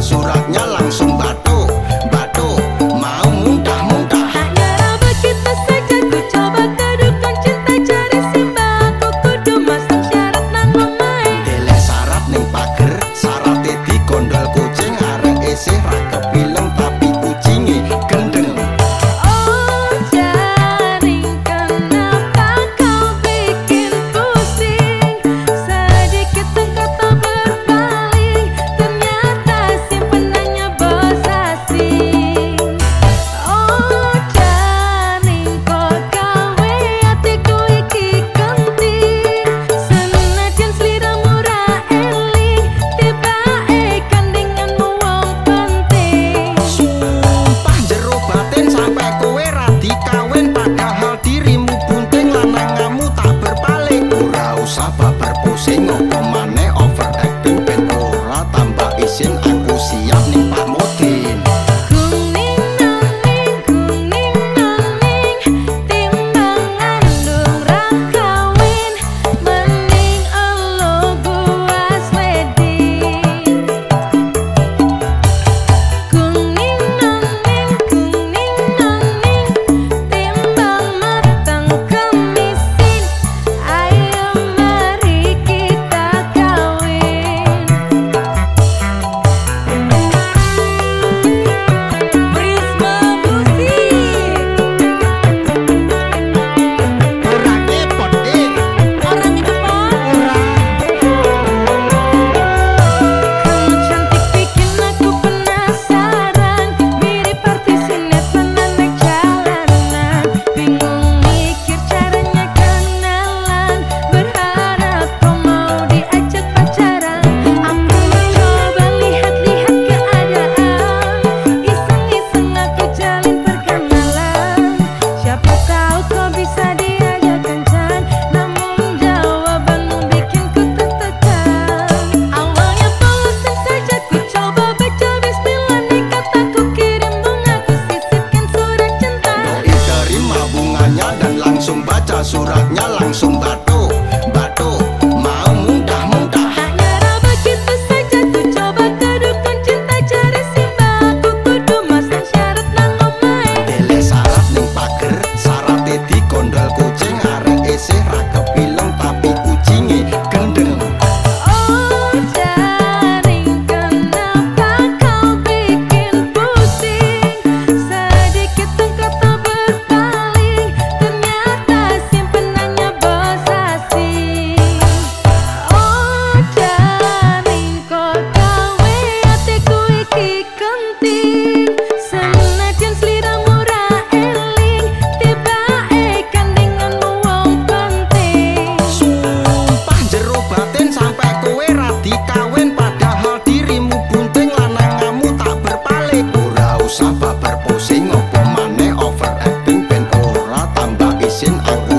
suratnya langsung langsung baca suratnya langsung baca 煎熬